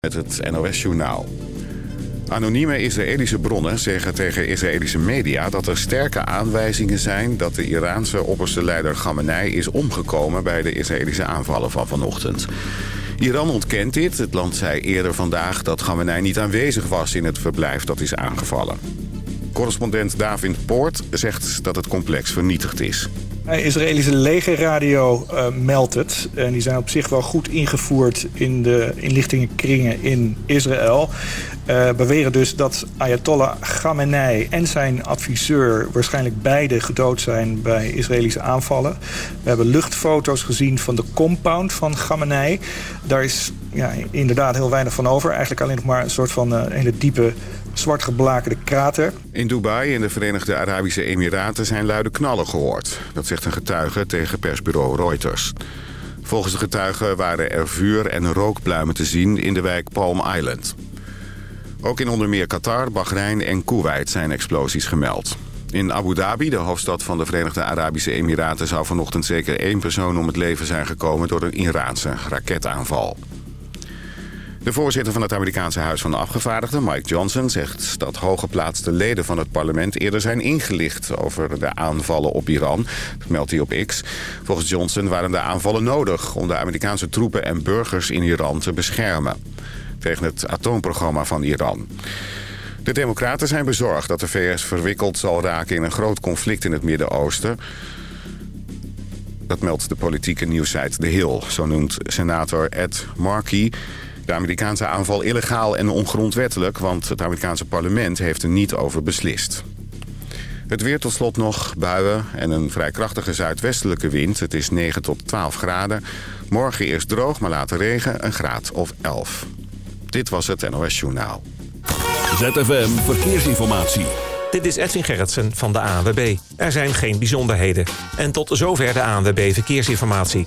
met het NOS-journaal. Anonieme Israëlische bronnen zeggen tegen Israëlische media... dat er sterke aanwijzingen zijn dat de Iraanse opperste leider Khamenei... is omgekomen bij de Israëlische aanvallen van vanochtend. Iran ontkent dit. Het land zei eerder vandaag dat Khamenei niet aanwezig was... in het verblijf dat is aangevallen. Correspondent David Poort zegt dat het complex vernietigd is. Israëlische legerradio uh, meldt het. En die zijn op zich wel goed ingevoerd in de inlichtingenkringen in Israël. Uh, beweren dus dat Ayatollah Khamenei en zijn adviseur... waarschijnlijk beide gedood zijn bij Israëlische aanvallen. We hebben luchtfoto's gezien van de compound van Khamenei. Daar is ja, inderdaad heel weinig van over. Eigenlijk alleen nog maar een soort van uh, hele diepe zwart geblakerde krater. In Dubai in de Verenigde Arabische Emiraten zijn luide knallen gehoord. Dat zegt een getuige tegen persbureau Reuters. Volgens de getuige waren er vuur- en rookpluimen te zien in de wijk Palm Island. Ook in onder meer Qatar, Bahrein en Kuwait zijn explosies gemeld. In Abu Dhabi, de hoofdstad van de Verenigde Arabische Emiraten... zou vanochtend zeker één persoon om het leven zijn gekomen... door een Iraanse raketaanval. De voorzitter van het Amerikaanse Huis van Afgevaardigden, Mike Johnson... zegt dat hooggeplaatste leden van het parlement eerder zijn ingelicht... over de aanvallen op Iran. Dat meldt hij op X. Volgens Johnson waren de aanvallen nodig... om de Amerikaanse troepen en burgers in Iran te beschermen. Tegen het atoomprogramma van Iran. De democraten zijn bezorgd dat de VS verwikkeld zal raken... in een groot conflict in het Midden-Oosten... Dat meldt de politieke nieuwsite The Hill. Zo noemt senator Ed Markey de Amerikaanse aanval illegaal en ongrondwettelijk... want het Amerikaanse parlement heeft er niet over beslist. Het weer tot slot nog, buien en een vrij krachtige zuidwestelijke wind. Het is 9 tot 12 graden. Morgen eerst droog, maar later regen, een graad of 11. Dit was het NOS Journaal. ZFM Verkeersinformatie. Dit is Edwin Gerritsen van de ANWB. Er zijn geen bijzonderheden. En tot zover de ANWB Verkeersinformatie.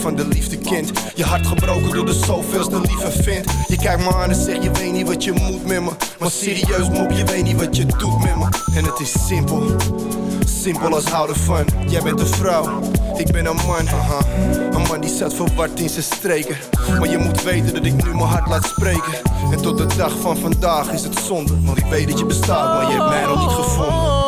Van de liefde kent. Je hart gebroken door de zoveelste lieve vindt. Je kijkt me aan en zegt, je weet niet wat je moet met me. Maar serieus, mop, je weet niet wat je doet met me. En het is simpel. Simpel als houden van. Jij bent een vrouw, ik ben een man. Een man die zat verward in zijn streken. Maar je moet weten dat ik nu mijn hart laat spreken. En tot de dag van vandaag is het zonde. Want ik weet dat je bestaat, maar je hebt mij nog niet gevonden.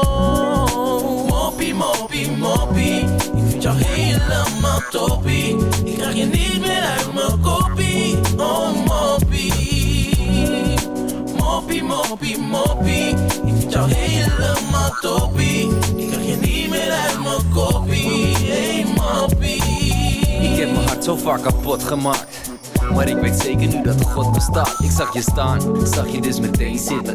Moppie, moppie, moppie. Vind jou helemaal toppie. Ik krijg je niet meer uit mijn koppie. Oh, moppie. Moppie, moppie, moppie. Ik vind jou helemaal toppie. Ik krijg je niet meer uit mijn koppie. Hey, moppie. Ik heb mijn hart zo vaak kapot gemaakt. Maar ik weet zeker nu dat God bestaat. Ik zag je staan, zag je dus meteen zitten.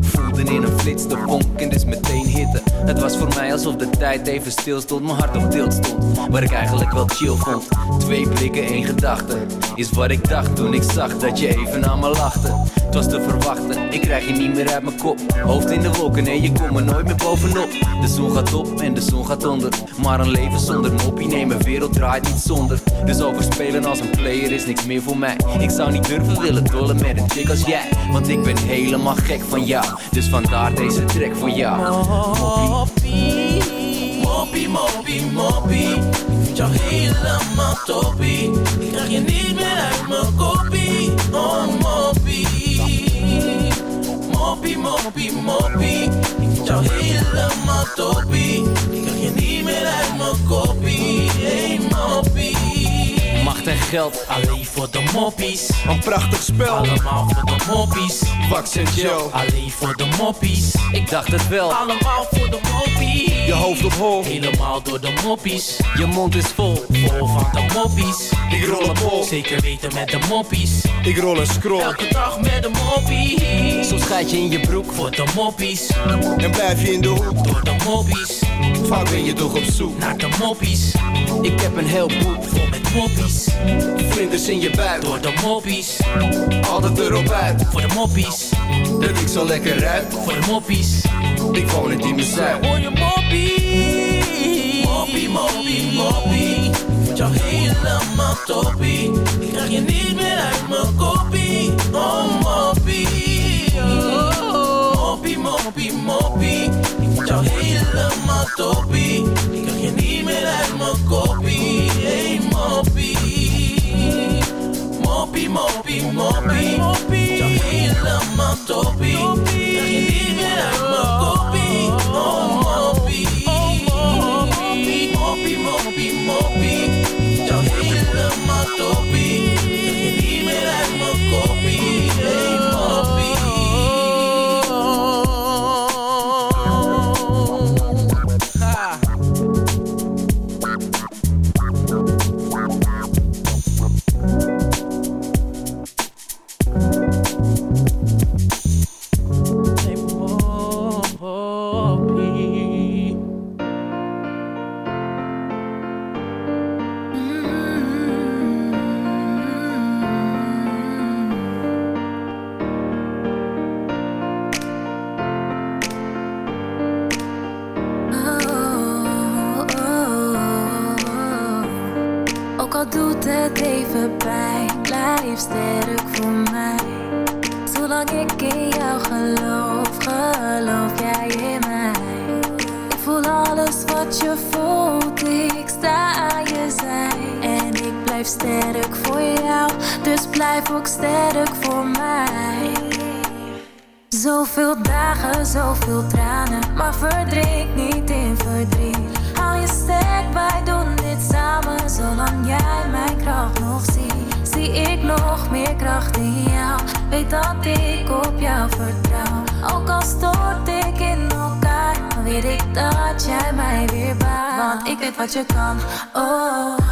Voelde in een flits de vonk en dus meteen hitte. Het was voor mij alsof de tijd even stil stond, mijn hart op tilt stond. Waar ik eigenlijk wel chill vond. Twee blikken, één gedachte. Is wat ik dacht toen ik zag dat je even aan me lachte. Het was te verwachten, ik krijg je niet meer uit mijn kop. Hoofd in de wolken en je komt er nooit meer bovenop. De zon gaat op en de zon gaat onder. Maar een leven zonder moppie, nee, mijn wereld draait niet zonder. Dus overspelen als een player is niks meer voor mij. Ik zou niet durven willen dollen met een chick als jij. Want ik ben helemaal gek van jou. Dus vandaar deze track voor jou. Moppie, Moppie, moppie, moppie. Ik vind jou helemaal toppie. Ik krijg je niet meer uit mijn kopie. Oh, moppie. Moppie, moppie, moppie. Ik vind jou helemaal toppie. Ik krijg je niet meer uit mijn kopie. En geld, alleen voor de moppies. Een prachtig spel. Allemaal voor de moppies. Wax en gel. Alleen voor de moppies. Ik dacht het wel. Allemaal voor de moppie. Je hoofd op hol. Helemaal door de moppies. Je mond is vol, vol van de moppies. Ik rol een bol. Zeker weten met de moppies. Ik rol een scroll. Elke dag met de moppie. Soms gaat je in je broek voor de moppies. En blijf je in de hoek. Door de moppies. Vaak ben je toch op zoek. Naar de moppies. Ik heb een heel boek vol met moppies. Vlinders in je buik. Door de moppies. Altijd erop uit. Voor de moppies. Dat ik zo lekker ruik. Voor de moppies. Ik woon het in mijn zuid. Hoor je moppie? Moppie, moppie, moppie. Jou helemaal toppie. Ik krijg je niet meer uit mijn kopie. Oh, moppie. Oh, moppie, moppie, moppie. Ik vind jou helemaal toppie. Ik krijg je niet meer uit mijn kopie. Moppie, moppie, moppie. moppie. Jouw hele man toppie. En je liefde uit mijn koppie. Oh, moppie. Oh, moppie, moppie, moppie. Jouw hele man toppie. Sterk voor jou, dus blijf ook sterk voor mij. Zoveel dagen, zoveel tranen, maar verdrink niet in verdriet. Hou je sterk, wij doen dit samen, zolang jij mijn kracht nog ziet. Zie ik nog meer kracht in jou, weet dat ik op jou vertrouw. Ook al stort ik in elkaar, weet ik dat jij mij weer baart. Want ik weet wat je kan, oh.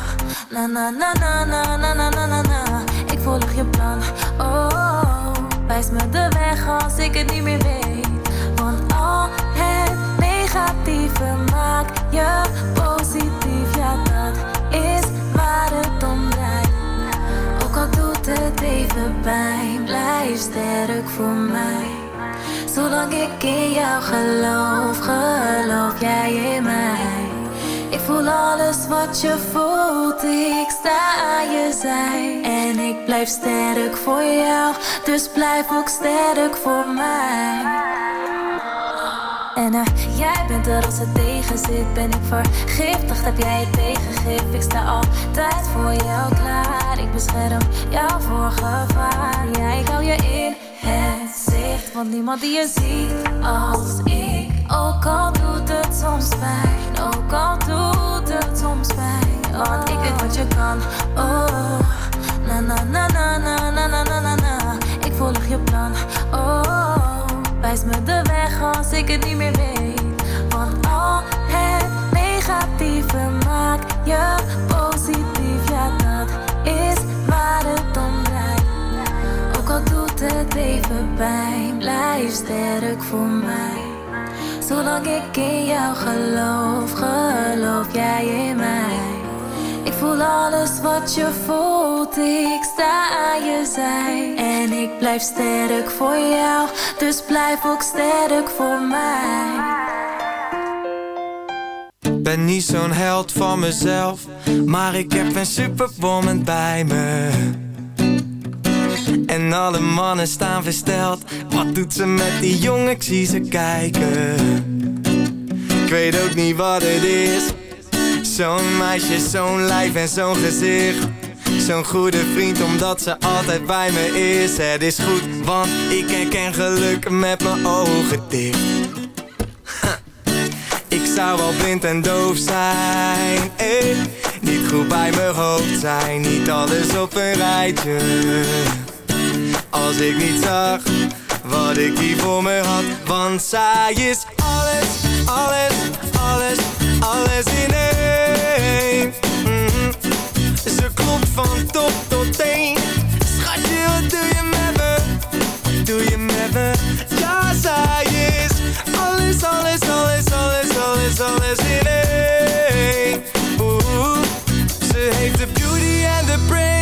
Na na na na na na na na na na. Ik volg je plan, oh. Wijs me de weg als ik het niet meer weet. Want al het negatieve maakt je positief. Ja, dat is waar het om draait. Ook al doet het even pijn, blijf sterk voor mij. Zolang ik in jou geloof, geloof jij in mij. Ik voel alles wat je voelt, ik sta aan je zij. En ik blijf sterk voor jou, dus blijf ook sterk voor mij. En eh, jij bent er als het tegen zit, ben ik vergiftigd, heb jij het tegengif. Ik sta altijd voor jou klaar, ik bescherm jou voor gevaar. Ja, ik hou je in het zicht, want niemand die je ziet als ik. Ook al doet het soms pijn, ook al doet het soms pijn. Want ik weet wat je kan, oh. Na na na na na na na na na. Ik volg je plan, oh. Wijs me de weg als ik het niet meer weet. Want al het negatieve maakt je positief. Ja, dat is waar het om draait. Ook al doet het even pijn, blijf sterk voor mij. Zolang ik in jou geloof, geloof jij in mij. Ik voel alles wat je voelt, ik sta aan je zij. En ik blijf sterk voor jou, dus blijf ook sterk voor mij. Ben niet zo'n held van mezelf, maar ik heb een superwoman bij me. En alle mannen staan versteld, wat doet ze met die jongen, ik zie ze kijken. weet ook niet wat het is. Zo'n meisje, zo'n lijf en zo'n gezicht. Zo'n goede vriend omdat ze altijd bij me is. Het is goed, want ik herken geluk met mijn ogen dicht. Ik zou wel blind en doof zijn, eh. Niet goed bij mijn hoofd zijn, niet alles op een rijtje. Als ik niet zag wat ik hier voor me had, want zij is alles, alles, alles, alles in één. Mhm. Ze klopt van top tot teen. Schatje, wat doe je met me? Doe je met me? Ja, zij is alles, alles, alles, alles, alles, alles in één. Ze heeft de beauty en de brains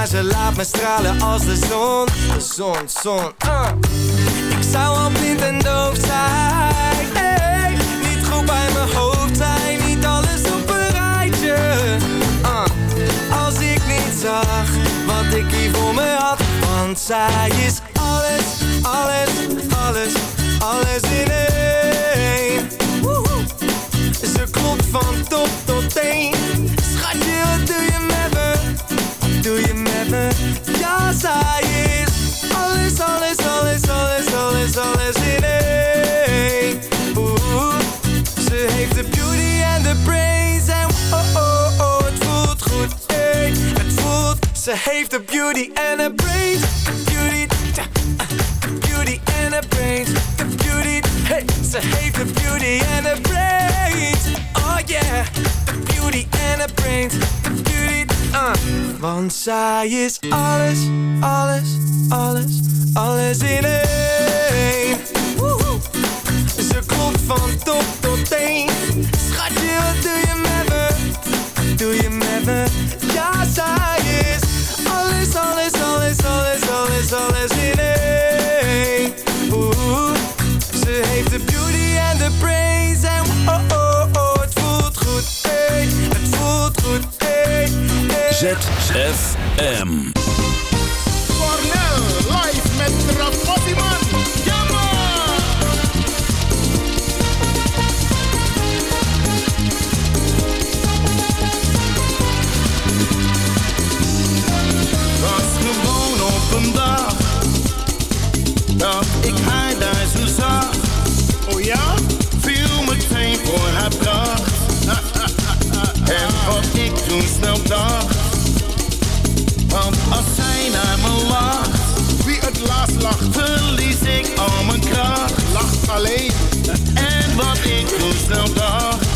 maar ze laat me stralen als de zon. Zon, zon, uh. Ik zou al blind en doof zijn. Hey, niet goed bij mijn hoofd zijn, niet alles op een rijtje. Uh. Als ik niet zag wat ik hier voor me had. Want zij is alles, alles, alles, alles in één. Ze klopt van top tot teen. Schatje, wat doe je met me? Doe je Ja, zij is alles, alles, alles, alles, alles, alles in één. Oeh, ze heeft de beauty en de brains en oh, oh, oh, het voelt goed, hey. Het voelt, ze heeft de beauty en de brains. Beauty, ah, beauty en de brains. De beauty, hey, ze heeft de beauty en de brains. Oh yeah, de beauty en de brains. De beauty, uh. Want zij is alles, alles, alles, alles in één. Ze klopt van top tot teen. Schatje, wat doe je met me? Doe je met me? Ja, zij is alles, alles, alles, alles, alles, alles in één. ZFM. Cornel, live met Rafossiman. Jammer! Was gewoon op een dag dat ik haar daar zo zag. Oh ja? Viel meteen voor haar pracht. en wat ik toen snel dacht. Als zij naar me lacht, wie het laatst lacht, verlies ik al mijn kracht. Lacht alleen. En wat ik toen snel dacht,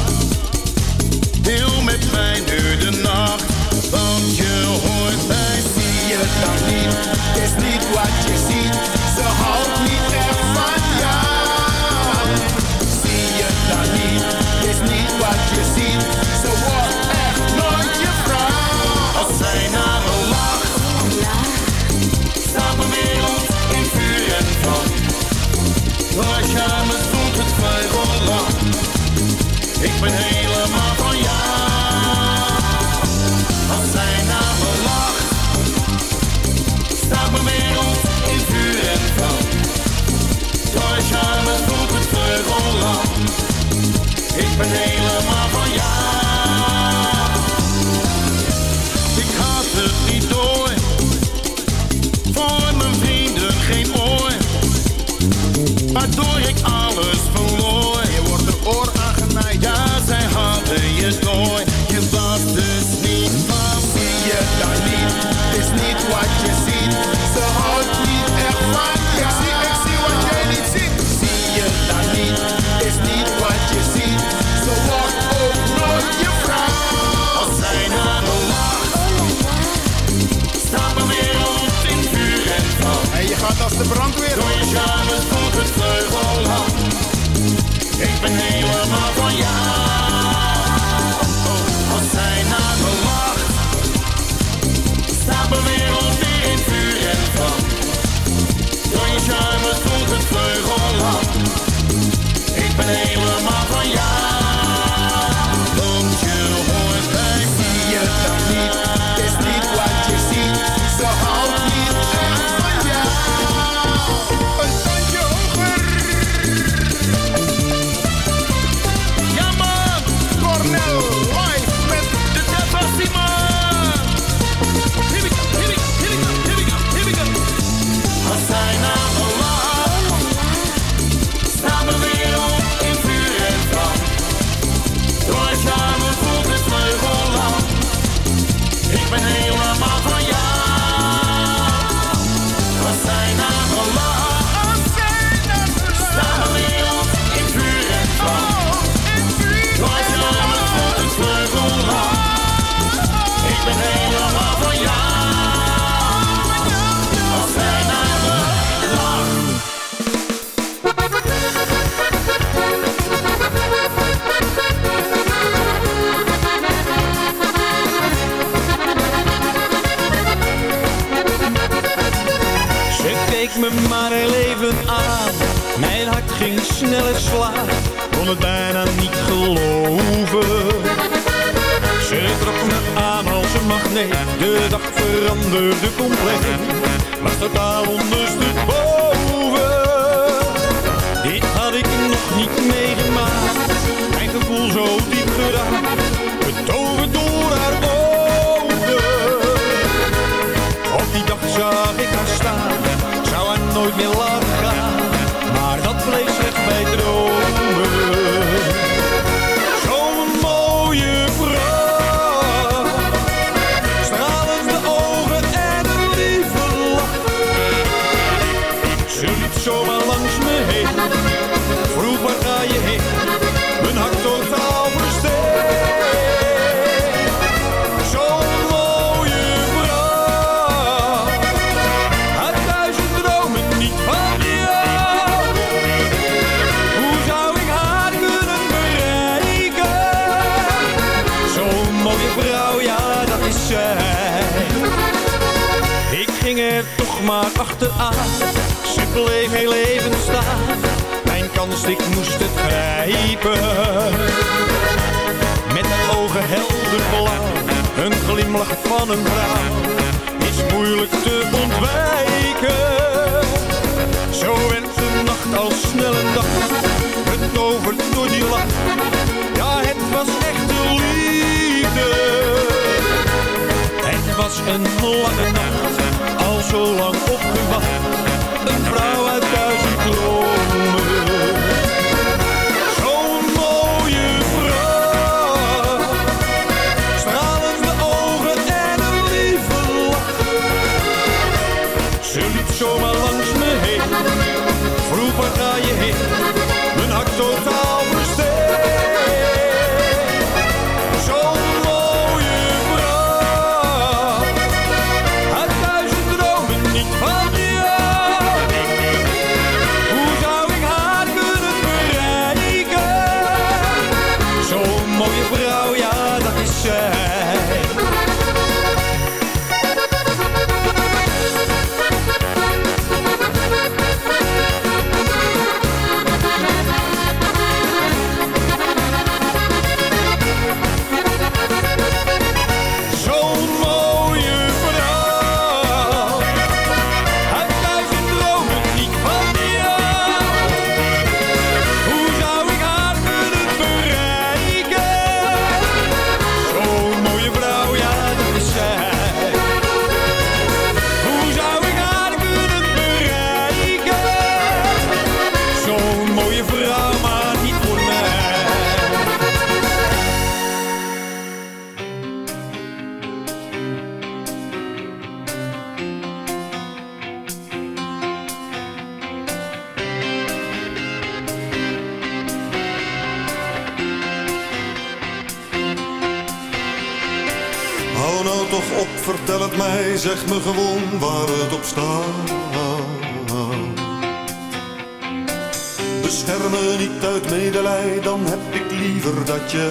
deel met mij nu de nacht. Want je hoort mij, zie je dan niet, is niet wat je ziet. Ben helemaal van jou. Ik had het niet door, voor mijn vrienden geen oor. Waardoor ik alles verloor. Je wordt de oor aangenaaid. Ja, zij hadden je door. Je was dus niet van je dan niet, is niet wat je ziet. Ze het vleugelland. Ik ben helemaal van jou. Als zij naar me lacht, staat mijn wereld weer in vuur en vlam. Door je charme voelt het vleugelland. Ik ben helemaal Leven aan. Mijn hart ging sneller slaan, kon het bijna niet geloven. Ze trok me aan als een magneet, de dag veranderde compleet. Was totaal ondersteboven, dit had ik nog niet meegemaakt. Mijn gevoel zo diep geraakt aan. Ze heel leven staan. Mijn kans, ik moest het grijpen. Met ogen helder blauw, een glimlach van een vrouw. Is moeilijk te ontwijken. Zo werd de nacht al snel een dag. over door die lach. Ja, het was echt de liefde. Het was een lange nacht al zo lang opgewacht. Een vrouw uit duizend klooien. je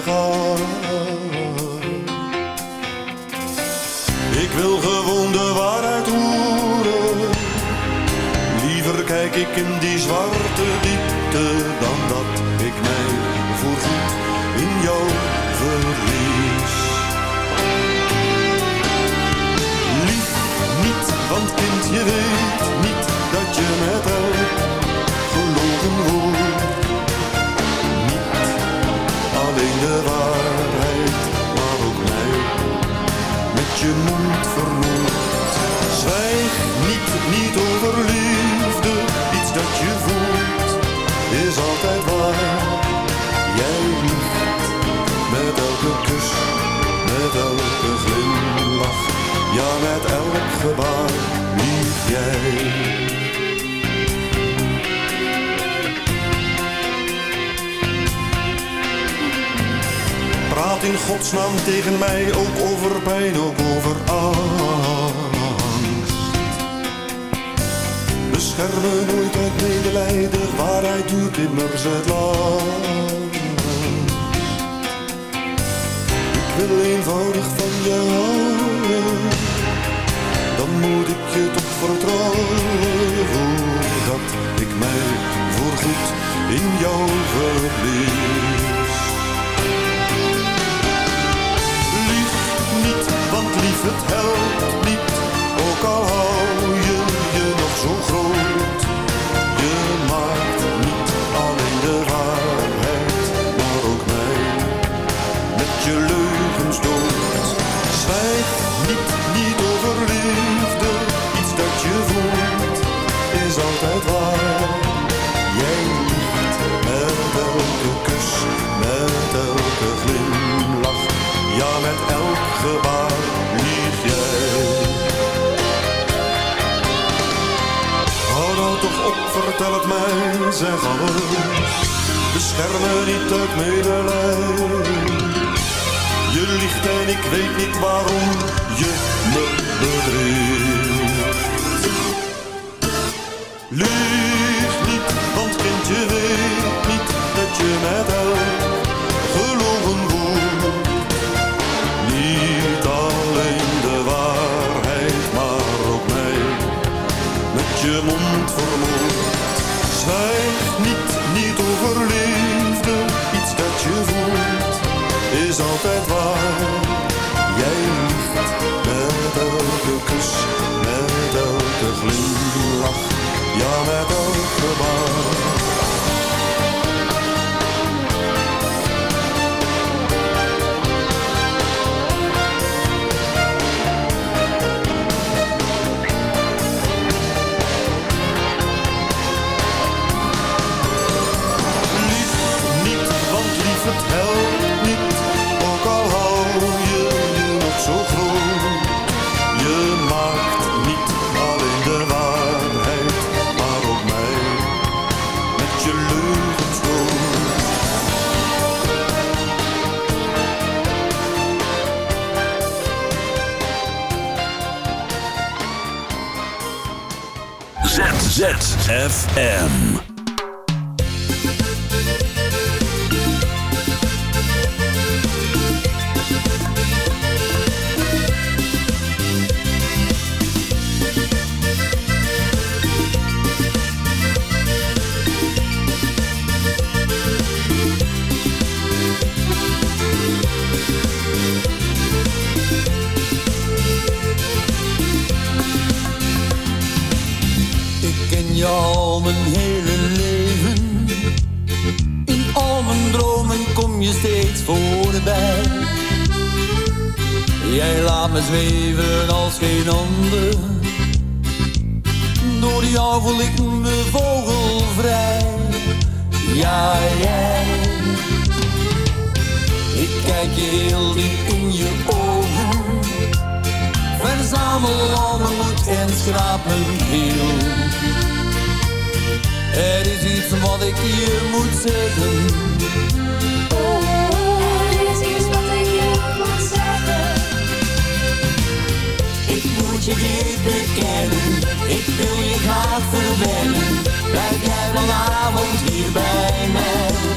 in godsnaam tegen mij ook over pijn, ook over angst. Bescherm me nooit uit medelijden, waarheid duurt immers het lang. Ik wil eenvoudig van houden, dan moet ik je toch vertrouwen. Voordat ik mij voorgoed in jou verlies. Lief het mij, zeg alles. Bescherm me niet uit medelijden. Je liegt en ik weet niet waarom je me bedriegt. Lieg niet, want kind je weet niet dat je met elk gelogen wordt. Niet alleen de waarheid, maar ook mij met je mond vermoord. Zwijg niet, niet over liefde, iets dat je voelt, is altijd waar. FM. Heel in je ogen. Verzamel al mijn moed en schraap mijn ziel. Er is iets wat ik je moet zeggen. Er is iets wat ik je moet zeggen. Ik moet je dit bekennen. Ik wil je graag verwennen. Blijf jij vanavond hier bij mij.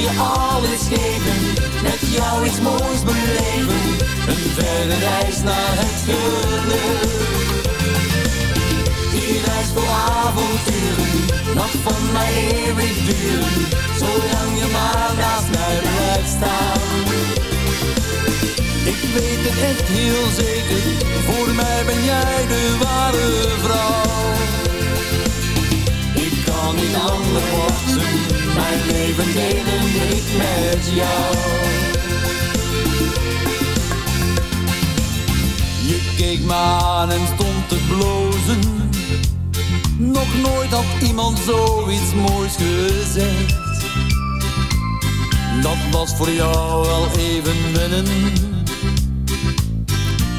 Je alles geven. Met jou iets moois beleven. Een verre reis naar het geluk. Hier mag van mij eeuwig duren, zolang je maar naast mij blijft staan. Ik weet het echt heel zeker, voor mij ben jij de ware vrouw. Ik kan niet langer wachten, mijn leven delen ik met jou. Je keek me aan en stond te blozen. Nog nooit had iemand zoiets moois gezegd. Dat was voor jou wel even wennen.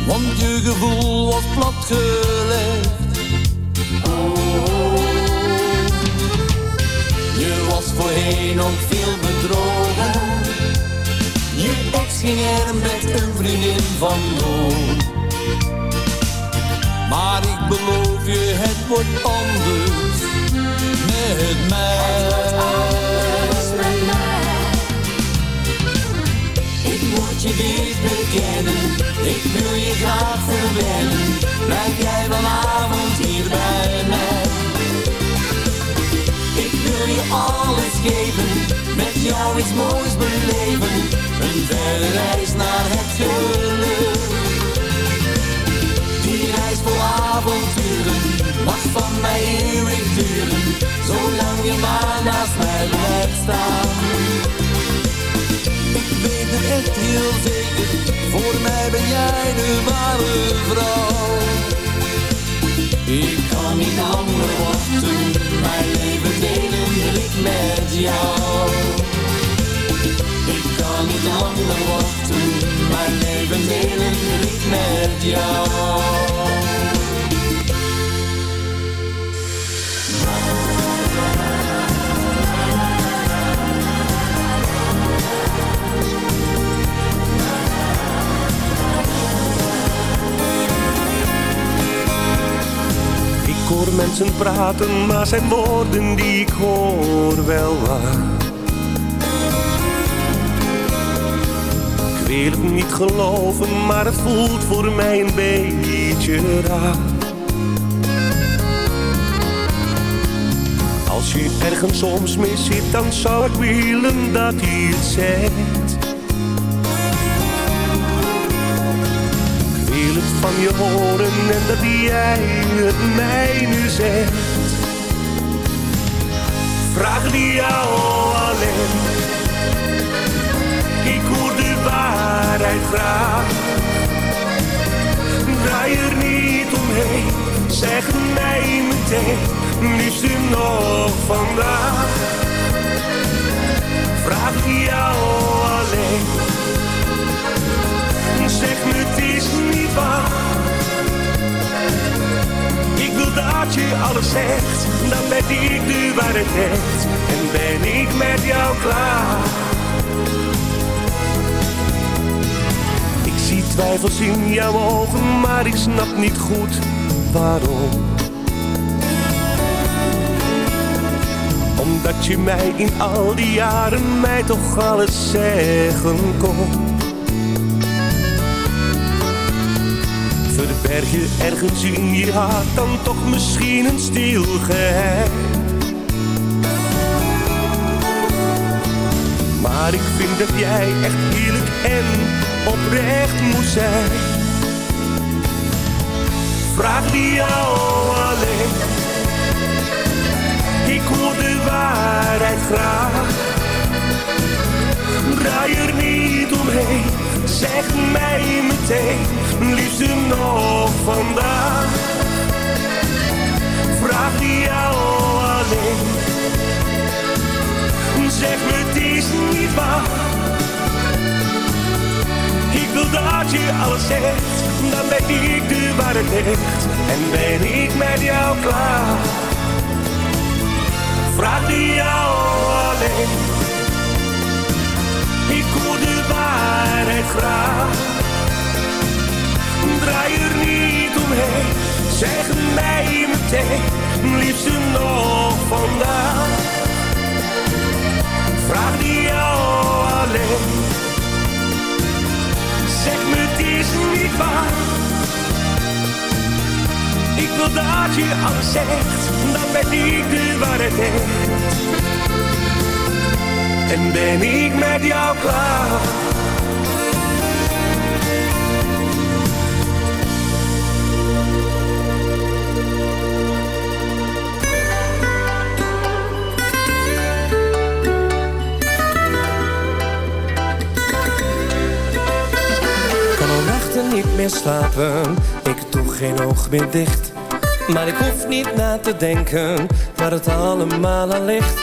Want je gevoel was platgelegd. Voorheen ook veel bedrogen. Je ex ging er met een vriendin vandoor. Maar ik beloof je, het wordt anders met mij. Ik moet je dit bekennen, ik wil je graag iets moois beleven. Een verre reis naar het geluk. Die reis vol avonturen mag van mij eeuwig duren, zolang je maar naast mij blijft staan. Ik weet het echt heel zeker, voor mij ben jij de ware vrouw. Ik kan niet langer wachten, mijn leven delen wil ik met jou. Kan niet langer wachten, mijn leven delen ik met jou. Ik hoor mensen praten, maar zijn woorden die ik hoor wel waar. Wil het niet geloven, maar het voelt voor mij een beetje raar. Als je ergens soms mee zit, dan zou ik willen dat hij het zegt. Ik wil het van je horen en dat jij het mij nu zegt. Vraag die jou alleen. Ik hoor de waarheid graag. Draai er niet omheen, zeg mij meteen, liefste nog vandaag. Vraag jou alleen. Zeg me het is niet waar. Ik wil dat je alles zegt, dan ben ik de waarheid echt. En ben ik met jou klaar. Twijfels in jouw ogen, maar ik snap niet goed waarom. Omdat je mij in al die jaren mij toch alles zeggen kon. Verberg je ergens in je hart dan toch misschien een stil geheim. Maar ik vind dat jij echt eerlijk en oprecht moet zijn. Vraag die jou alleen. Ik hoor de waarheid graag. Draai er niet omheen, zeg mij meteen, liefste nog vandaag. Vraag die jou alleen. Zeg me het is niet waar. Dat je alles zegt, dan ben ik de waarheid echt. En ben ik met jou klaar. Vraag die jou alleen. Ik hoor de waarheid graag. Draai er niet omheen, zeg mij meteen, liefste nog vandaag. Vraag die jou alleen. Zeg me het is niet waar. Ik wil dat je alles zegt, dan ben ik de waarheid echt. En ben ik met jou klaar. Nachten niet meer slapen, ik doe geen oog meer dicht. Maar ik hoef niet na te denken waar het allemaal aan ligt.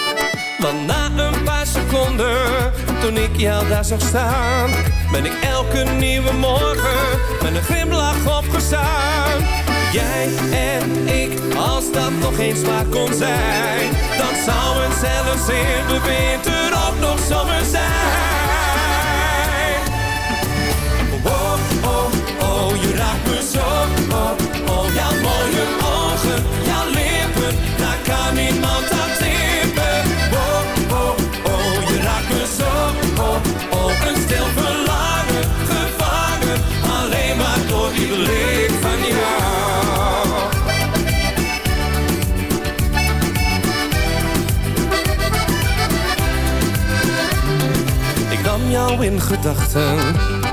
Want na een paar seconden, toen ik jou daar zag staan, ben ik elke nieuwe morgen met een glimlach opgestaan. Jij en ik, als dat nog eens waar kon zijn, dan zou het zelfs in de winter ook nog zomer zijn. Jouw mooie ogen, jouw lippen, daar kan niemand aan tippen. Oh, oh, oh, je raakt me zo. Oh, oh, een stil verlangen, gevangen, alleen maar door die blik van jou. Ik nam jou in gedachten,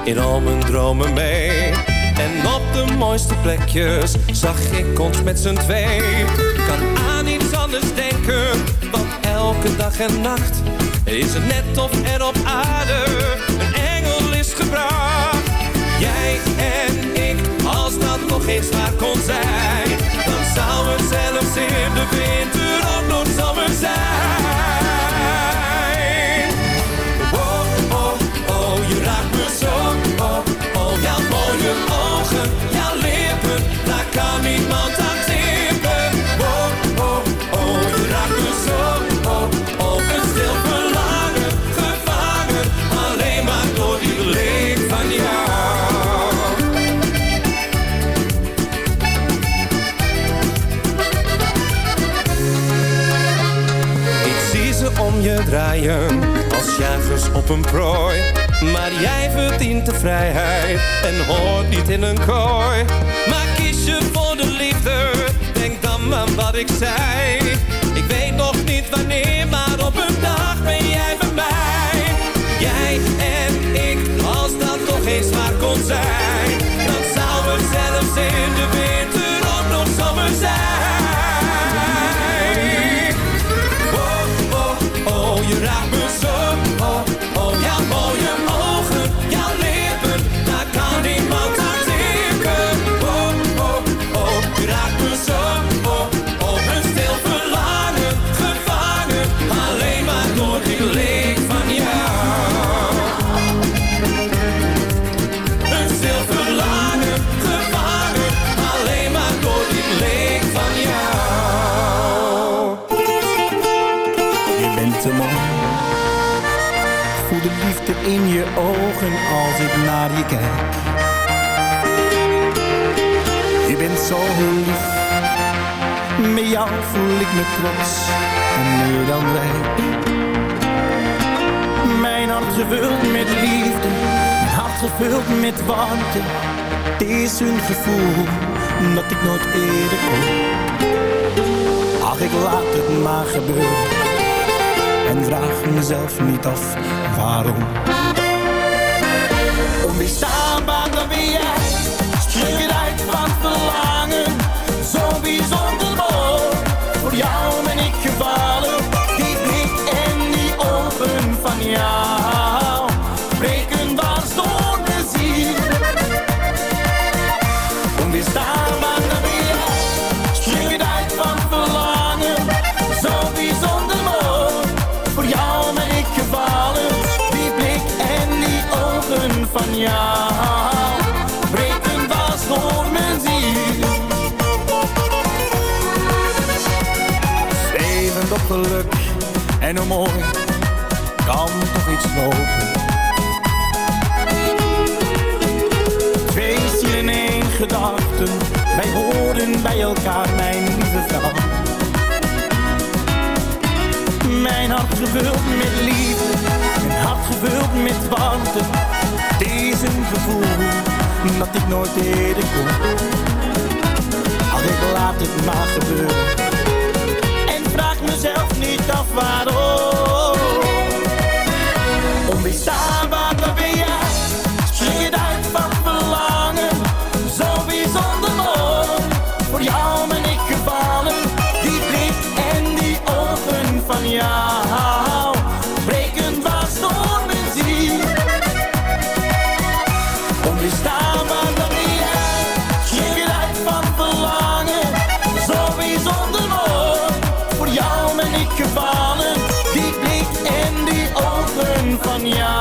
in al mijn dromen mee. En op de mooiste plekjes zag ik ons met z'n twee. Kan aan iets anders denken, want elke dag en nacht is het net of er op aarde een engel is gebracht. Jij en ik, als dat nog eens waar kon zijn, dan zou het zelfs in de winter ook nog zomer zijn. Op een prooi. Maar jij verdient de vrijheid en hoort niet in een kooi. Maar kies je voor de liefde, denk dan aan wat ik zei. Ik weet nog niet wanneer, maar op een dag ben jij bij mij. Jij en ik, als dat nog eens waar kon zijn. Dan zou het zelfs in de winter ook nog zomer zijn. Naar je kijk. Je bent zo lief. Met jou voel ik me trots en meer dan rijk. Mijn hart gevuld met liefde, mijn hart gevuld met warmte. Het is een gevoel dat ik nooit eerder kon. Ach, ik laat het maar gebeuren en vraag mezelf niet af waarom. Onweerstaanbaar, dan ben jij, schrik eruit van verlangen. Zo bijzonder mooi, mooi kan toch iets lopen. Twee zielen in één gedachten, wij horen bij elkaar, mijn lieve vrouw. Mijn hart gevuld met liefde, mijn hart gevuld met warmte. Een gevoel dat ik nooit eerder kon. Ach, ik laat het maar gebeuren. Niet af waarom. Onweerstaanbaar, ogen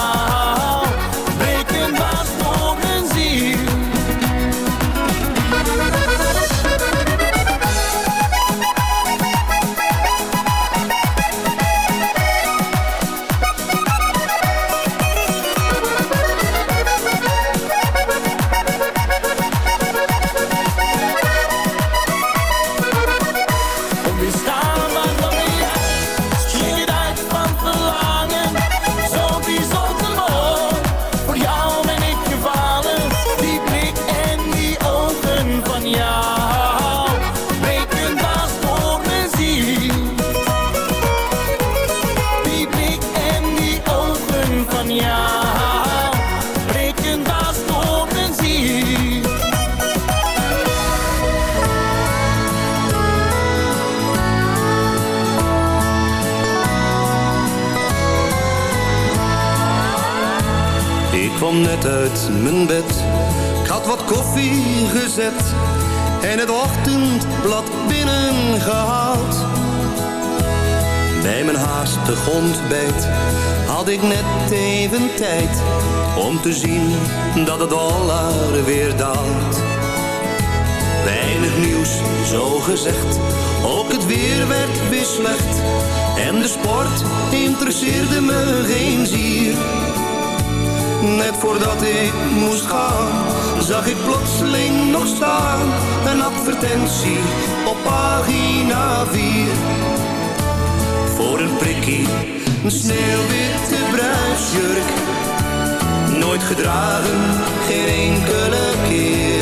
ook het weer werd weer slecht en de sport interesseerde me geen zier. Net voordat ik moest gaan, zag ik plotseling nog staan. Een advertentie op pagina 4. Voor een prikkie, een sneeuwwitte bruisjurk. Nooit gedragen, geen enkele keer.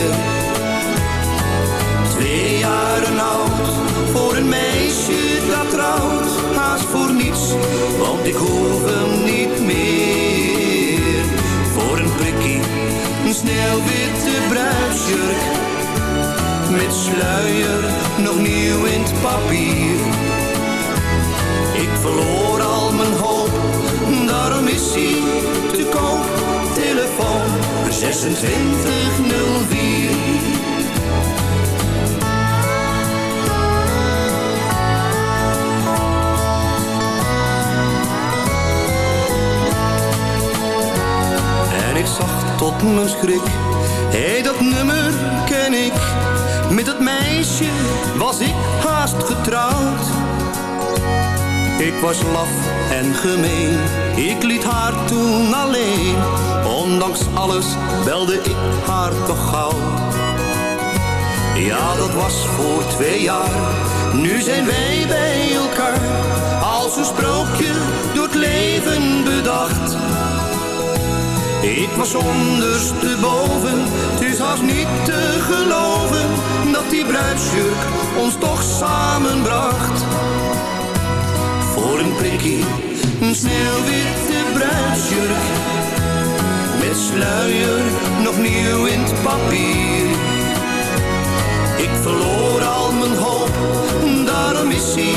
Meisje dat trouwt. Haast voor niets, want ik hoef hem niet meer voor een prikkie. Een sneeuwwitte bruidsjurk. Met sluier, nog nieuw in het papier. Ik verloor al mijn hoop, daarom is hij te koop. Telefoon 2604. Tot mijn schrik, hé hey, dat nummer ken ik. Met dat meisje was ik haast getrouwd. Ik was laf en gemeen, ik liet haar toen alleen. Ondanks alles belde ik haar toch gauw. Ja, dat was voor twee jaar, nu zijn wij bij elkaar. Als een sprookje door het leven bedacht. Ik was ondersteboven, het is haast niet te geloven dat die bruidsjurk ons toch samenbracht. Voor een prikkie, een sneeuwwitte bruidsjurk, met sluier nog nieuw in het papier. Ik verloor al mijn hoop, daarom is hij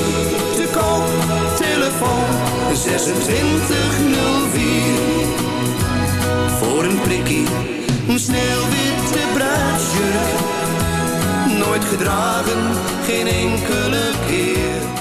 te koop. Telefoon 2604 voor een prikkie. Een sneeuwwitte bruidsjurk, nooit gedragen, geen enkele keer.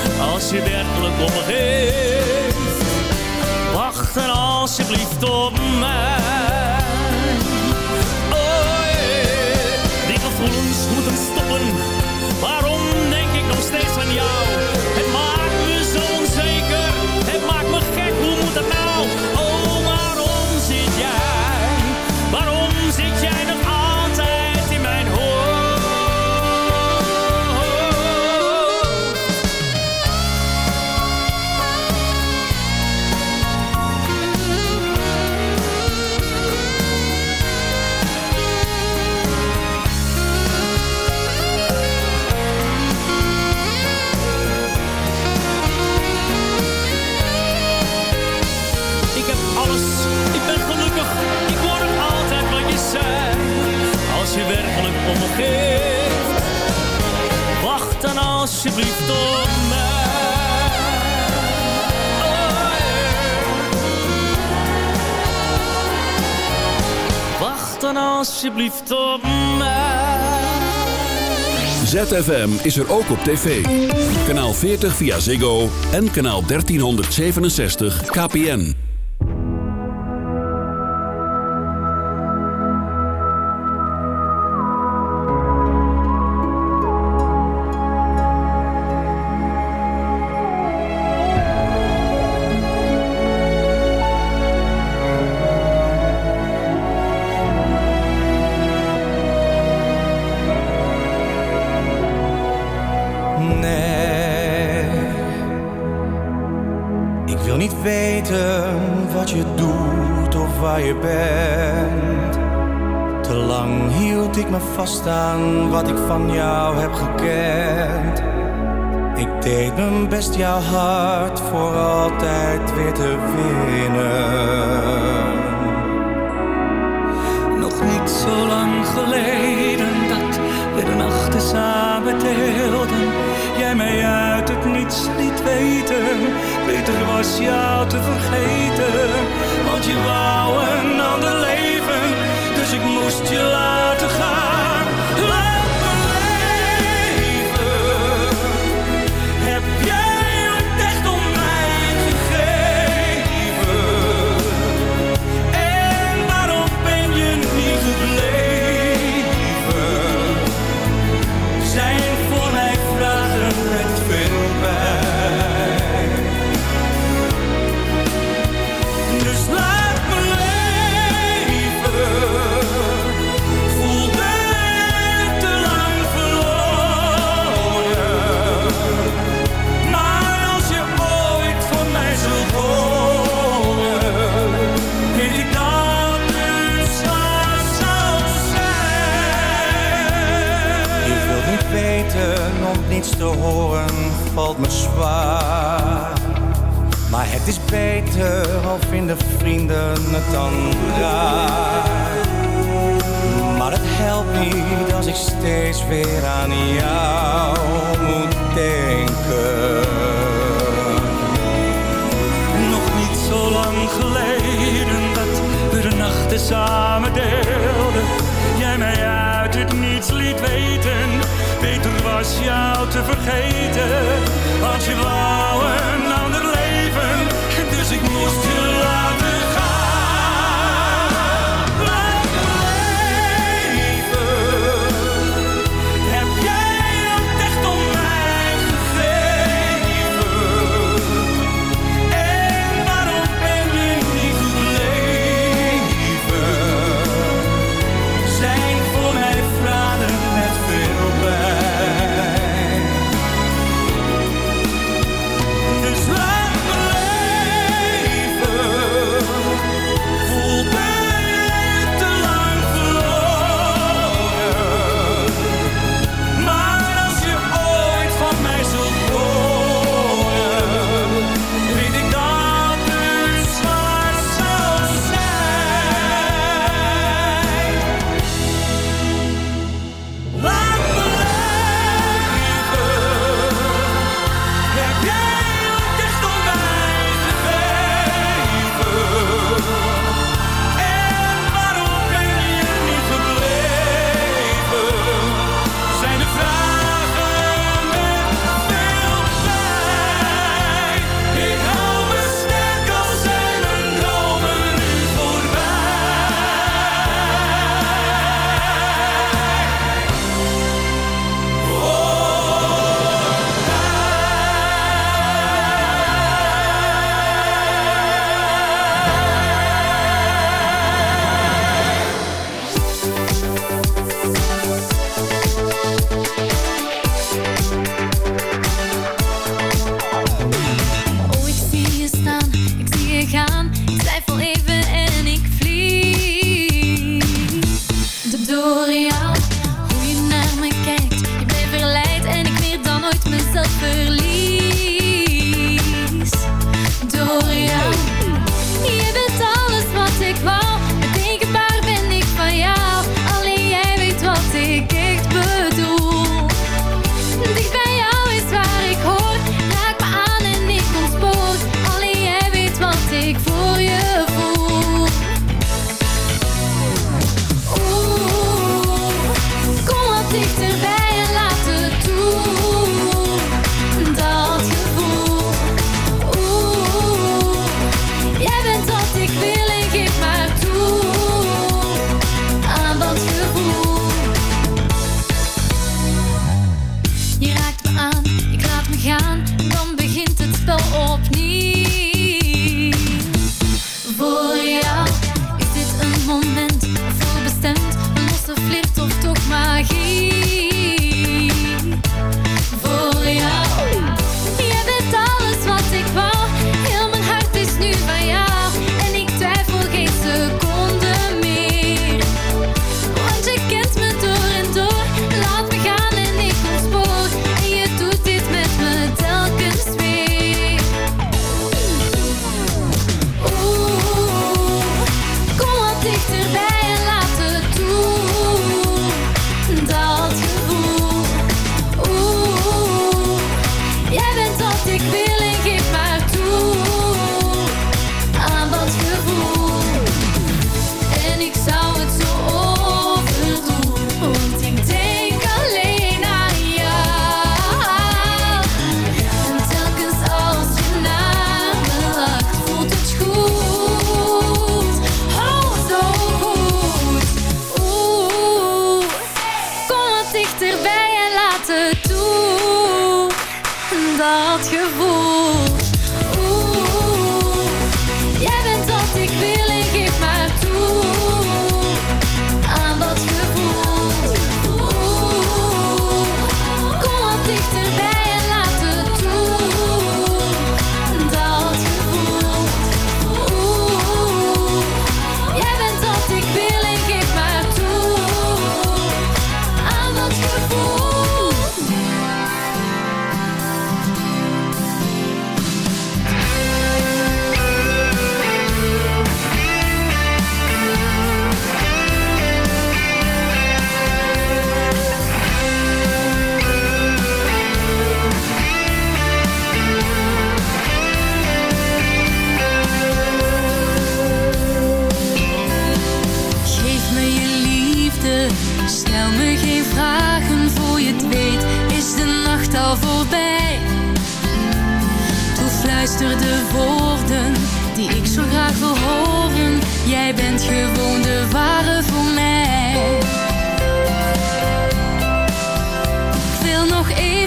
Als je werkelijk om me geeft, wacht dan alsjeblieft op mij. Oh yeah. die gevoelens moeten stoppen. Waarom denk ik nog steeds aan jou? Om me geeft, wacht dan alsjeblieft op mij. Dan alsjeblieft op mij. ZFM is er ook op tv. Kanaal 40 via Ziggo en kanaal 1367 KPN. Ik van jou heb gekend. Ik deed mijn best jouw hart voor altijd weer te winnen. Nog niet zo lang geleden dat we de nachten samen deelden. Jij mij uit het niets liet weten. Beter was jou te vergeten. Want je wou niets te horen valt me zwaar. Maar het is beter al vinden vrienden het dan raar. Maar het helpt niet als ik steeds weer aan jou moet denken. Nog niet zo lang geleden dat we de nachten samen deelden. Jij mij uit het niets liet weten Beter was jou te vergeten, want je wou een ander leven. Dus ik moest je laten.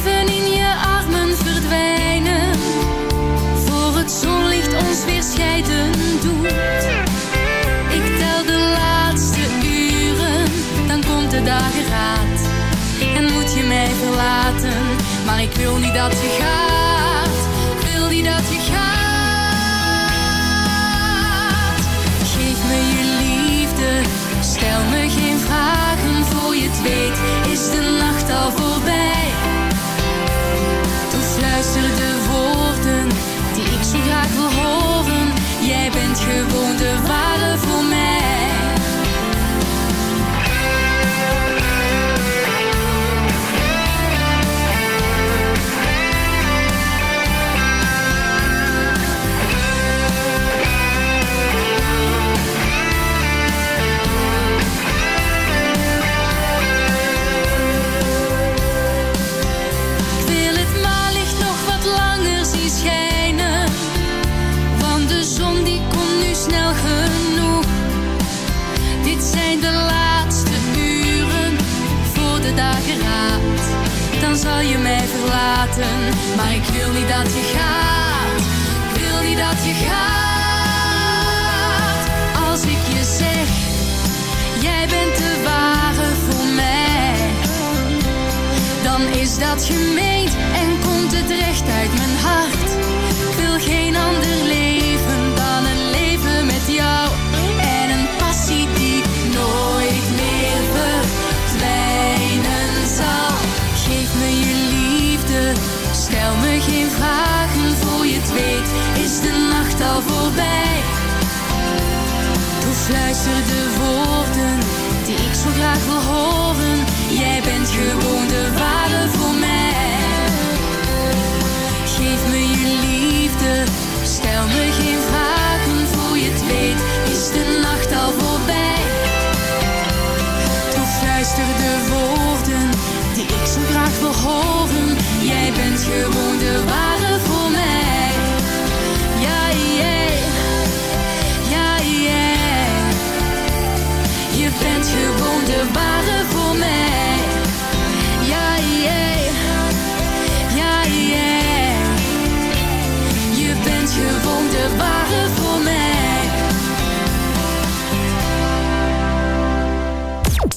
Even in je armen verdwijnen. Voor het zonlicht ons weer scheiden doet. Ik tel de laatste uren, dan komt de dageraad. En moet je mij verlaten, maar ik wil niet dat je gaat. Wil niet dat je gaat. Geef me je liefde, stel me geen vragen. Voor je het weet is de nacht al voorbij. Die graag wil horen. Jij bent gewoon de ware voor Zal je mij verlaten, maar ik wil niet dat je gaat. Ik wil niet dat je gaat. Als ik je zeg, jij bent de ware voor mij dan is dat gemeend en komt het recht uit mijn hart. Ik wil geen ander leven dan een leven met jou vragen, voor je het weet is de nacht al voorbij. Toen fluister de woorden die ik zo graag wil horen. Jij bent gewoon de ware voor mij. Geef me je liefde, stel me geen vragen. Voor je het weet is de nacht al voorbij. Toen fluister de woorden die ik zo graag wil horen. Jij bent gewoon de ware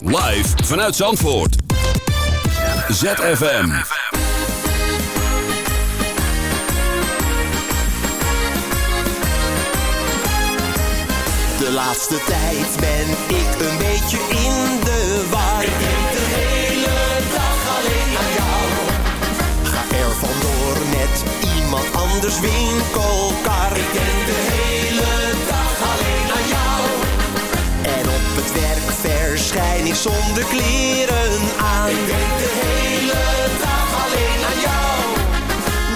Live vanuit Zandvoort. ZFM. De laatste tijd ben ik een beetje in de war. Ik denk de hele dag alleen aan jou. Ga er vandoor met iemand anders winkelkar. Ik denk de hele ik zonder kleren aan. Ik denk de hele dag alleen aan jou.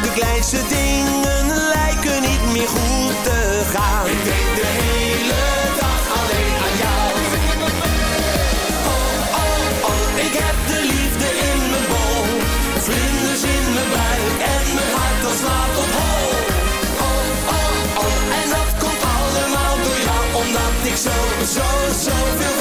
De kleinste dingen lijken niet meer goed te gaan. Ik denk de hele dag alleen aan jou. Oh, oh, oh, ik heb de liefde in mijn bol. Vlinders in mijn buik en mijn hart dat slaat op hol. Oh, oh, oh, en dat komt allemaal door jou, omdat ik zo, zo, zo veel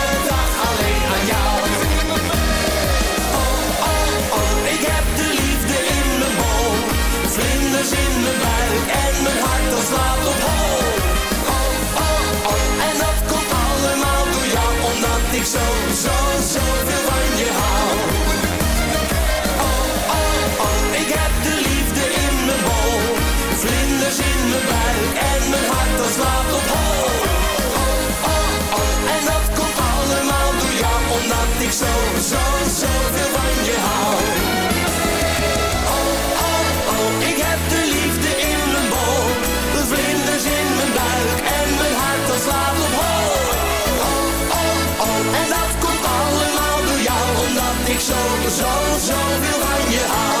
Oh, oh, oh, ik heb de liefde in mijn mond. Vlinders in mijn buik en mijn hart dat slaat op hol. Oh, oh, oh, en dat komt allemaal door jou. Omdat ik zo, zo, zo veel van je hou. Oh, oh, oh, ik heb de liefde in mijn mond. Vlinders in mijn buik en mijn hart dat slaat op hol. Omdat ik zo, zo, zoveel van je hou. Oh, oh, oh, ik heb de liefde in mijn boom, De vlinders in mijn buik en mijn hart dat slaat op hol. Oh, oh, oh, en dat komt allemaal door jou. Omdat ik zo, zo, zoveel van je hou.